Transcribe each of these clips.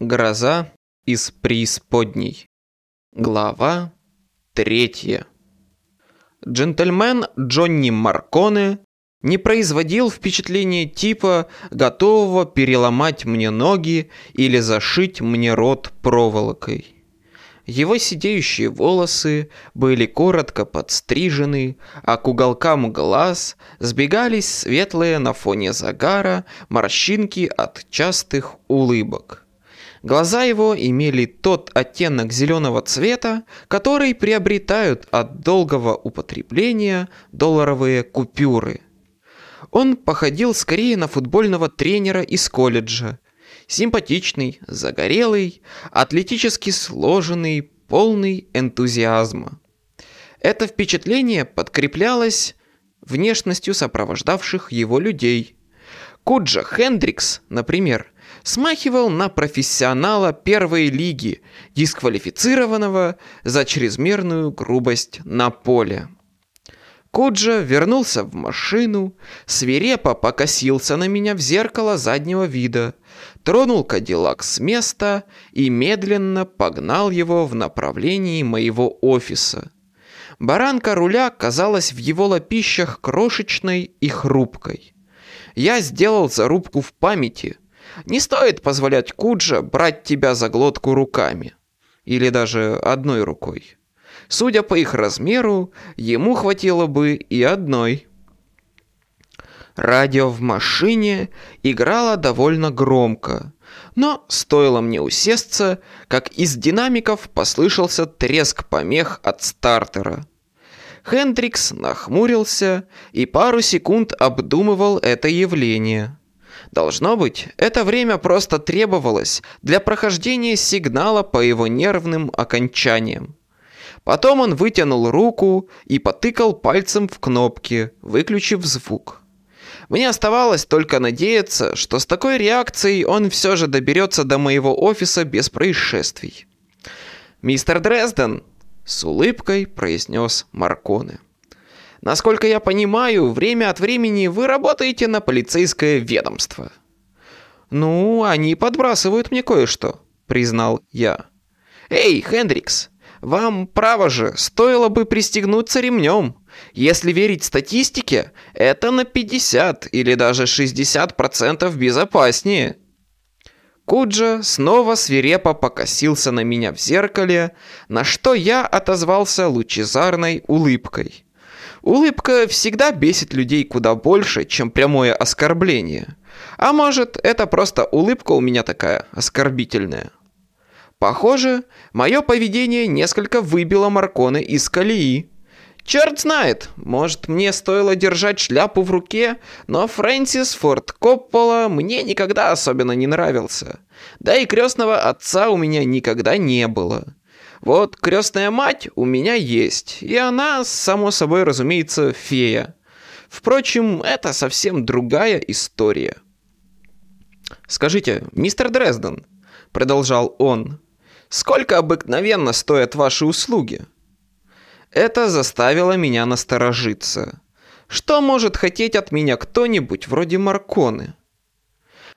Гроза из преисподней. Глава третья. Джентльмен Джонни Марконе не производил впечатления типа, готового переломать мне ноги или зашить мне рот проволокой. Его сидеющие волосы были коротко подстрижены, а к уголкам глаз сбегались светлые на фоне загара морщинки от частых улыбок. Глаза его имели тот оттенок зеленого цвета, который приобретают от долгого употребления долларовые купюры. Он походил скорее на футбольного тренера из колледжа, Симпатичный, загорелый, атлетически сложенный, полный энтузиазма. Это впечатление подкреплялось внешностью сопровождавших его людей. Куджа Хендрикс, например, смахивал на профессионала первой лиги, дисквалифицированного за чрезмерную грубость на поле. Куджа вернулся в машину, свирепо покосился на меня в зеркало заднего вида, тронул Кадиллак с места и медленно погнал его в направлении моего офиса. Баранка руля казалась в его лопищах крошечной и хрупкой. Я сделал зарубку в памяти. Не стоит позволять Куджа брать тебя за глотку руками. Или даже одной рукой. Судя по их размеру, ему хватило бы и одной. Радио в машине играло довольно громко, но стоило мне усесться, как из динамиков послышался треск помех от стартера. Хендрикс нахмурился и пару секунд обдумывал это явление. Должно быть, это время просто требовалось для прохождения сигнала по его нервным окончаниям. Потом он вытянул руку и потыкал пальцем в кнопки, выключив звук. Мне оставалось только надеяться, что с такой реакцией он все же доберется до моего офиса без происшествий. «Мистер Дрезден!» — с улыбкой произнес Марконе. «Насколько я понимаю, время от времени вы работаете на полицейское ведомство». «Ну, они подбрасывают мне кое-что», — признал я. «Эй, Хендрикс, вам, право же, стоило бы пристегнуться ремнем. Если верить статистике, это на 50 или даже 60% безопаснее. Куджа снова свирепо покосился на меня в зеркале, на что я отозвался лучезарной улыбкой. Улыбка всегда бесит людей куда больше, чем прямое оскорбление. А может, это просто улыбка у меня такая оскорбительная. Похоже, мое поведение несколько выбило Марконы из колеи. Черт знает, может мне стоило держать шляпу в руке, но Фрэнсис Форд Коппола мне никогда особенно не нравился. Да и крестного отца у меня никогда не было. Вот крестная мать у меня есть, и она, само собой разумеется, фея. Впрочем, это совсем другая история. «Скажите, мистер Дрезден», — продолжал он, — Сколько обыкновенно стоят ваши услуги? Это заставило меня насторожиться. Что может хотеть от меня кто-нибудь вроде Марконы?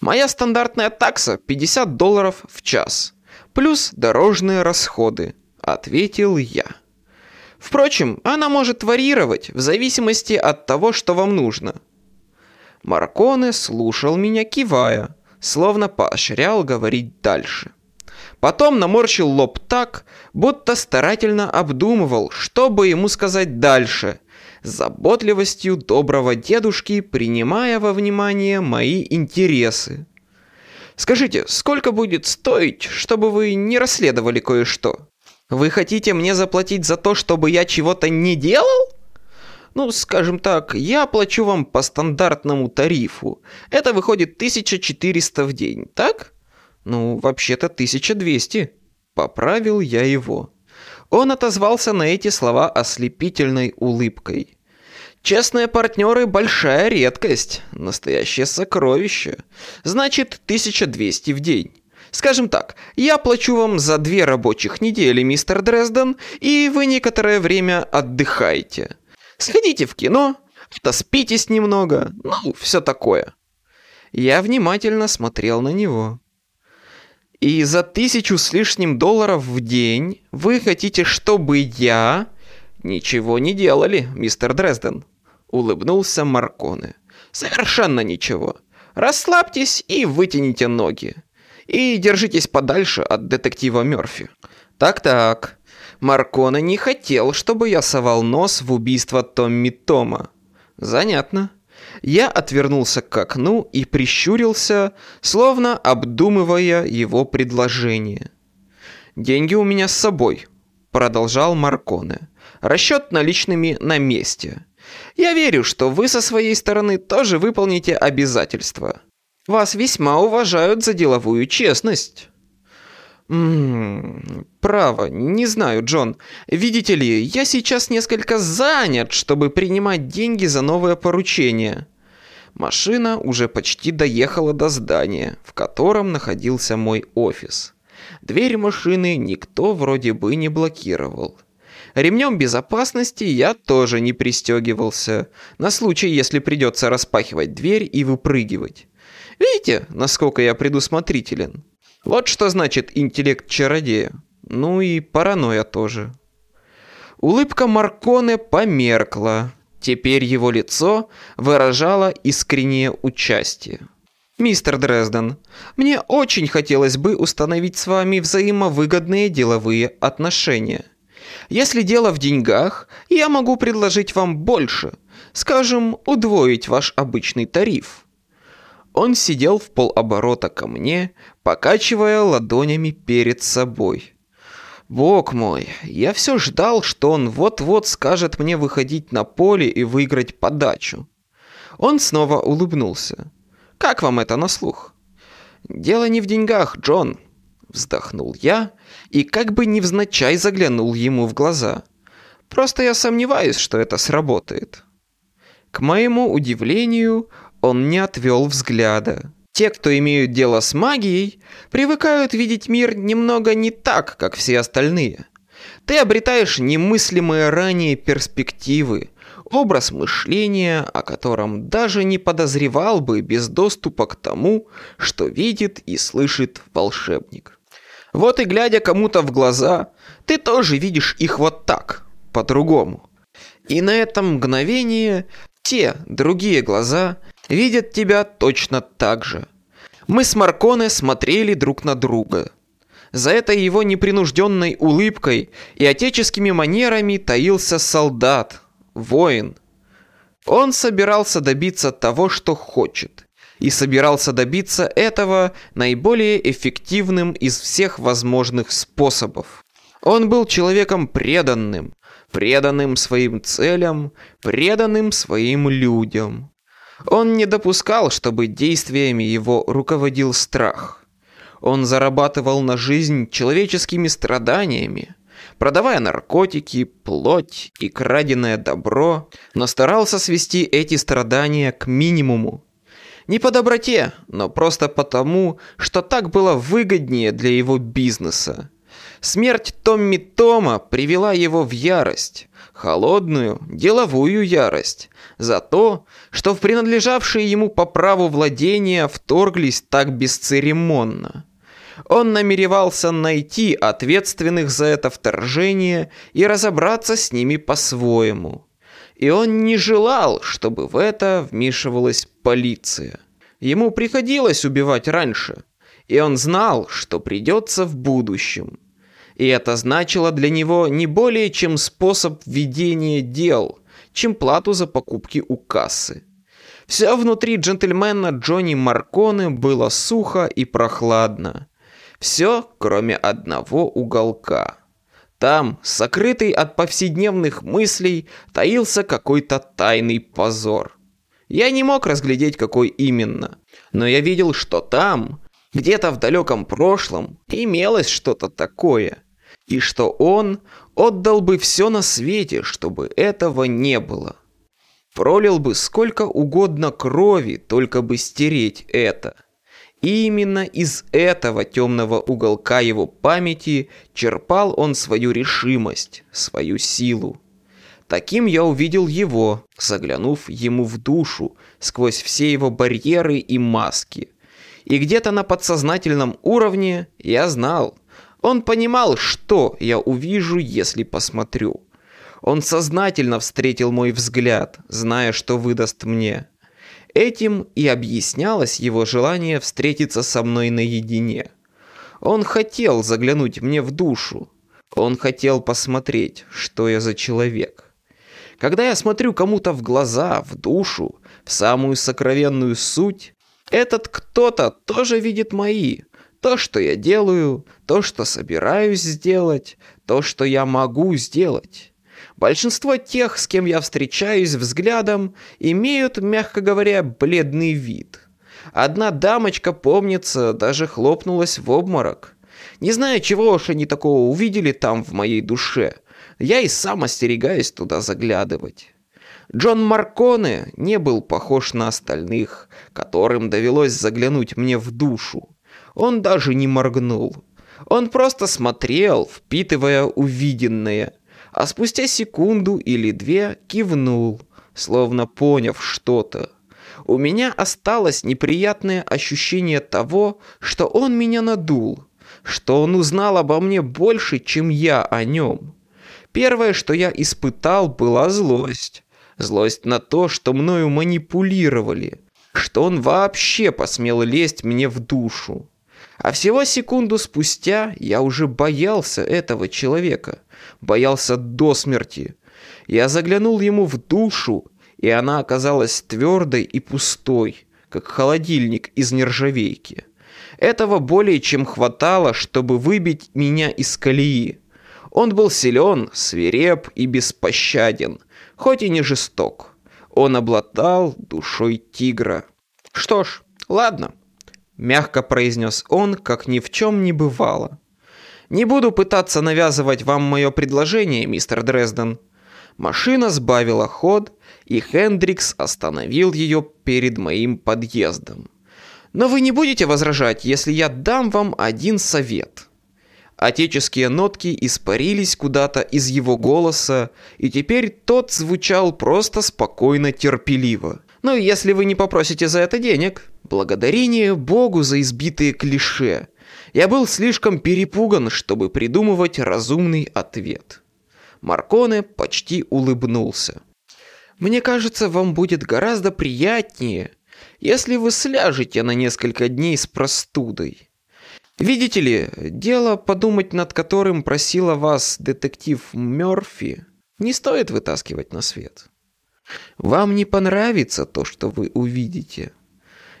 Моя стандартная такса 50 долларов в час, плюс дорожные расходы, ответил я. Впрочем, она может варьировать в зависимости от того, что вам нужно. Марконе слушал меня кивая, словно поощрял говорить дальше. Потом наморщил лоб так, будто старательно обдумывал, что бы ему сказать дальше, с заботливостью доброго дедушки, принимая во внимание мои интересы. «Скажите, сколько будет стоить, чтобы вы не расследовали кое-что? Вы хотите мне заплатить за то, чтобы я чего-то не делал?» Ну, скажем так, я плачу вам по стандартному тарифу. Это выходит 1400 в день, так? «Ну, вообще-то 1200». Поправил я его. Он отозвался на эти слова ослепительной улыбкой. «Честные партнеры – большая редкость, настоящее сокровище. Значит, 1200 в день. Скажем так, я плачу вам за две рабочих недели, мистер Дрезден, и вы некоторое время отдыхаете. Сходите в кино, втоспитесь немного, ну, все такое». Я внимательно смотрел на него. И за тысячу с лишним долларов в день вы хотите, чтобы я... Ничего не делали, мистер Дрезден. Улыбнулся Марконе. Совершенно ничего. Расслабьтесь и вытяните ноги. И держитесь подальше от детектива Мёрфи. Так-так. Марконе не хотел, чтобы я совал нос в убийство Томми Тома. Занятно. Я отвернулся к окну и прищурился, словно обдумывая его предложение. «Деньги у меня с собой», — продолжал Марконе. «Расчет наличными на месте. Я верю, что вы со своей стороны тоже выполните обязательства. Вас весьма уважают за деловую честность». «Ммм, право, не знаю, Джон. Видите ли, я сейчас несколько занят, чтобы принимать деньги за новое поручение». Машина уже почти доехала до здания, в котором находился мой офис. Дверь машины никто вроде бы не блокировал. Ремнем безопасности я тоже не пристегивался, на случай, если придется распахивать дверь и выпрыгивать. Видите, насколько я предусмотрителен? Вот что значит интеллект чародея. Ну и паранойя тоже. Улыбка Марконе померкла. Теперь его лицо выражало искреннее участие. «Мистер Дрезден, мне очень хотелось бы установить с вами взаимовыгодные деловые отношения. Если дело в деньгах, я могу предложить вам больше, скажем, удвоить ваш обычный тариф». Он сидел в полоборота ко мне, покачивая ладонями перед собой. Бог мой, я все ждал, что он вот-вот скажет мне выходить на поле и выиграть подачу. Он снова улыбнулся. «Как вам это на слух?» «Дело не в деньгах, Джон», — вздохнул я и как бы невзначай заглянул ему в глаза. «Просто я сомневаюсь, что это сработает». К моему удивлению, он не отвел взгляда. Те, кто имеют дело с магией, привыкают видеть мир немного не так, как все остальные. Ты обретаешь немыслимые ранее перспективы, образ мышления, о котором даже не подозревал бы без доступа к тому, что видит и слышит волшебник. Вот и глядя кому-то в глаза, ты тоже видишь их вот так, по-другому. И на этом мгновение те, другие глаза, видят тебя точно так же. Мы с Марконе смотрели друг на друга. За этой его непринужденной улыбкой и отеческими манерами таился солдат, воин. Он собирался добиться того, что хочет. И собирался добиться этого наиболее эффективным из всех возможных способов. Он был человеком преданным, преданным своим целям, преданным своим людям. Он не допускал, чтобы действиями его руководил страх. Он зарабатывал на жизнь человеческими страданиями, продавая наркотики, плоть и краденое добро, но старался свести эти страдания к минимуму. Не по доброте, но просто потому, что так было выгоднее для его бизнеса. Смерть Томми Тома привела его в ярость, холодную, деловую ярость, за то, что в принадлежавшие ему по праву владения вторглись так бесцеремонно. Он намеревался найти ответственных за это вторжение и разобраться с ними по-своему. И он не желал, чтобы в это вмешивалась полиция. Ему приходилось убивать раньше, и он знал, что придется в будущем. И это значило для него не более чем способ ведения дел, чем плату за покупки у кассы. Все внутри джентльмена Джонни Марконе было сухо и прохладно. Все, кроме одного уголка. Там, сокрытый от повседневных мыслей, таился какой-то тайный позор. Я не мог разглядеть, какой именно. Но я видел, что там, где-то в далеком прошлом, имелось что-то такое – и что он отдал бы все на свете, чтобы этого не было. Пролил бы сколько угодно крови, только бы стереть это. И именно из этого темного уголка его памяти черпал он свою решимость, свою силу. Таким я увидел его, заглянув ему в душу сквозь все его барьеры и маски. И где-то на подсознательном уровне я знал. Он понимал, что я увижу, если посмотрю. Он сознательно встретил мой взгляд, зная, что выдаст мне. Этим и объяснялось его желание встретиться со мной наедине. Он хотел заглянуть мне в душу. Он хотел посмотреть, что я за человек. Когда я смотрю кому-то в глаза, в душу, в самую сокровенную суть, этот кто-то тоже видит мои. То, что я делаю, то, что собираюсь сделать, то, что я могу сделать. Большинство тех, с кем я встречаюсь взглядом, имеют, мягко говоря, бледный вид. Одна дамочка, помнится, даже хлопнулась в обморок. Не знаю, чего уж они такого увидели там в моей душе. Я и сам остерегаюсь туда заглядывать. Джон Марконе не был похож на остальных, которым довелось заглянуть мне в душу. Он даже не моргнул. Он просто смотрел, впитывая увиденное, а спустя секунду или две кивнул, словно поняв что-то. У меня осталось неприятное ощущение того, что он меня надул, что он узнал обо мне больше, чем я о нем. Первое, что я испытал, была злость. Злость на то, что мною манипулировали, что он вообще посмел лезть мне в душу. А всего секунду спустя я уже боялся этого человека. Боялся до смерти. Я заглянул ему в душу, и она оказалась твердой и пустой, как холодильник из нержавейки. Этого более чем хватало, чтобы выбить меня из колеи. Он был силен, свиреп и беспощаден, хоть и не жесток. Он обладал душой тигра. «Что ж, ладно», — мягко произнес он, как ни в чем не бывало. «Не буду пытаться навязывать вам мое предложение, мистер Дрезден». Машина сбавила ход, и Хендрикс остановил ее перед моим подъездом. «Но вы не будете возражать, если я дам вам один совет?» Отеческие нотки испарились куда-то из его голоса, и теперь тот звучал просто спокойно терпеливо. «Ну, если вы не попросите за это денег, благодарение Богу за избитые клише. Я был слишком перепуган, чтобы придумывать разумный ответ». Марконе почти улыбнулся. «Мне кажется, вам будет гораздо приятнее, если вы сляжете на несколько дней с простудой. Видите ли, дело, подумать над которым просила вас детектив Мёрфи, не стоит вытаскивать на свет. Вам не понравится то, что вы увидите.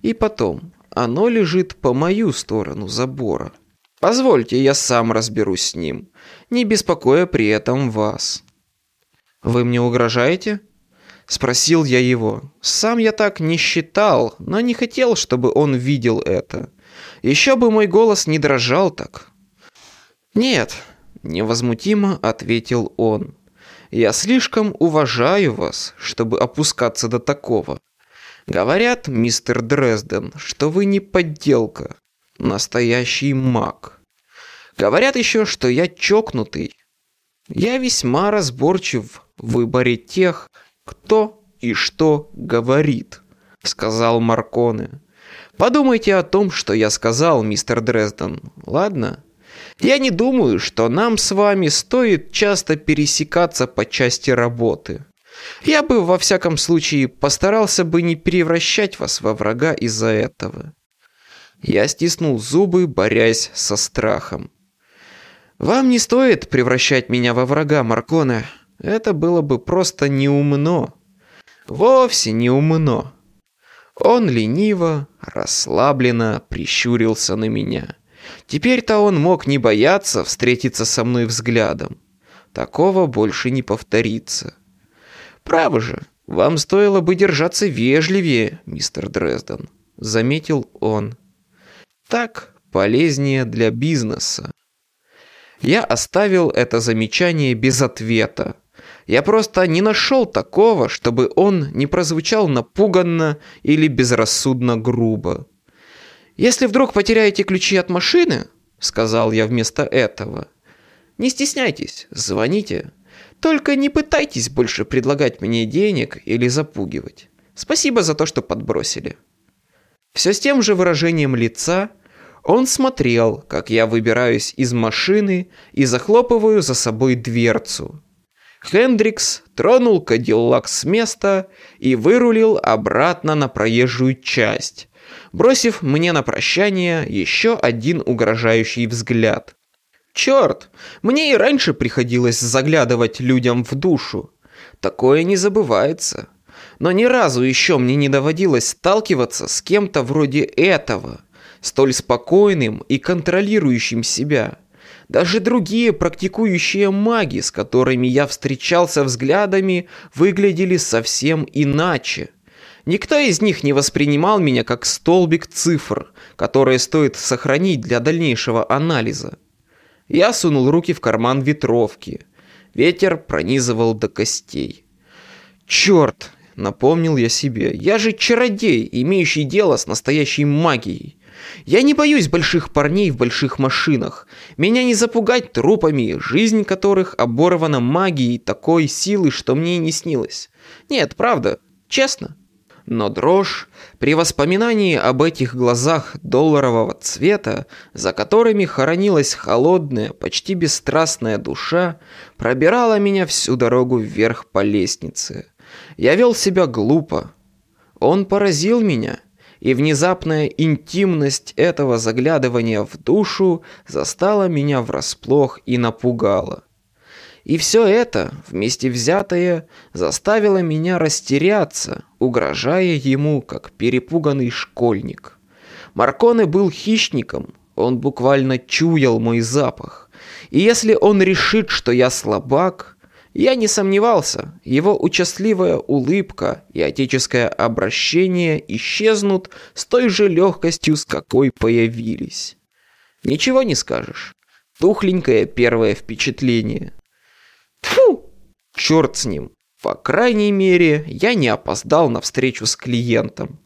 И потом, оно лежит по мою сторону забора. Позвольте, я сам разберусь с ним, не беспокоя при этом вас. Вы мне угрожаете? Спросил я его. Сам я так не считал, но не хотел, чтобы он видел это. Еще бы мой голос не дрожал так. «Нет», — невозмутимо ответил он. «Я слишком уважаю вас, чтобы опускаться до такого. Говорят, мистер Дрезден, что вы не подделка, настоящий маг. Говорят еще, что я чокнутый. Я весьма разборчив в выборе тех, кто и что говорит», — сказал Марконе. Подумайте о том, что я сказал, мистер Дрезден, ладно? Я не думаю, что нам с вами стоит часто пересекаться по части работы. Я бы, во всяком случае, постарался бы не превращать вас во врага из-за этого. Я стиснул зубы, борясь со страхом. Вам не стоит превращать меня во врага, Марконе. Это было бы просто неумно. Вовсе неумно. Он лениво, расслабленно прищурился на меня. Теперь-то он мог не бояться встретиться со мной взглядом. Такого больше не повторится. Право же, вам стоило бы держаться вежливее, мистер Дрезден, заметил он. Так полезнее для бизнеса. Я оставил это замечание без ответа, я просто не нашел такого, чтобы он не прозвучал напуганно или безрассудно грубо. «Если вдруг потеряете ключи от машины», — сказал я вместо этого, — «не стесняйтесь, звоните. Только не пытайтесь больше предлагать мне денег или запугивать. Спасибо за то, что подбросили». Все с тем же выражением лица он смотрел, как я выбираюсь из машины и захлопываю за собой дверцу. Хендрикс тронул Кадиллак с места и вырулил обратно на проезжую часть, бросив мне на прощание еще один угрожающий взгляд. Черт, мне и раньше приходилось заглядывать людям в душу. Такое не забывается. Но ни разу еще мне не доводилось сталкиваться с кем-то вроде этого, столь спокойным и контролирующим себя. Даже другие практикующие маги, с которыми я встречался взглядами, выглядели совсем иначе. Никто из них не воспринимал меня как столбик цифр, которые стоит сохранить для дальнейшего анализа. Я сунул руки в карман ветровки. Ветер пронизывал до костей. «Черт!» — напомнил я себе. «Я же чародей, имеющий дело с настоящей магией. Я не боюсь больших парней в больших машинах. Меня не запугать трупами, жизнь которых оборвана магией такой силы, что мне и не снилось. Нет, правда, честно». Но дрожь при воспоминании об этих глазах долларового цвета, за которыми хоронилась холодная, почти бесстрастная душа, пробирала меня всю дорогу вверх по лестнице. Я вел себя глупо. Он поразил меня, и внезапная интимность этого заглядывания в душу застала меня врасплох и напугала. И все это, вместе взятое, заставило меня растеряться, угрожая ему, как перепуганный школьник. Марконе был хищником, он буквально чуял мой запах. И если он решит, что я слабак, я не сомневался, его участливая улыбка и отеческое обращение исчезнут с той же легкостью, с какой появились. Ничего не скажешь. Тухленькое первое впечатление. Фу! Черт с ним. По крайней мере, я не опоздал на встречу с клиентом.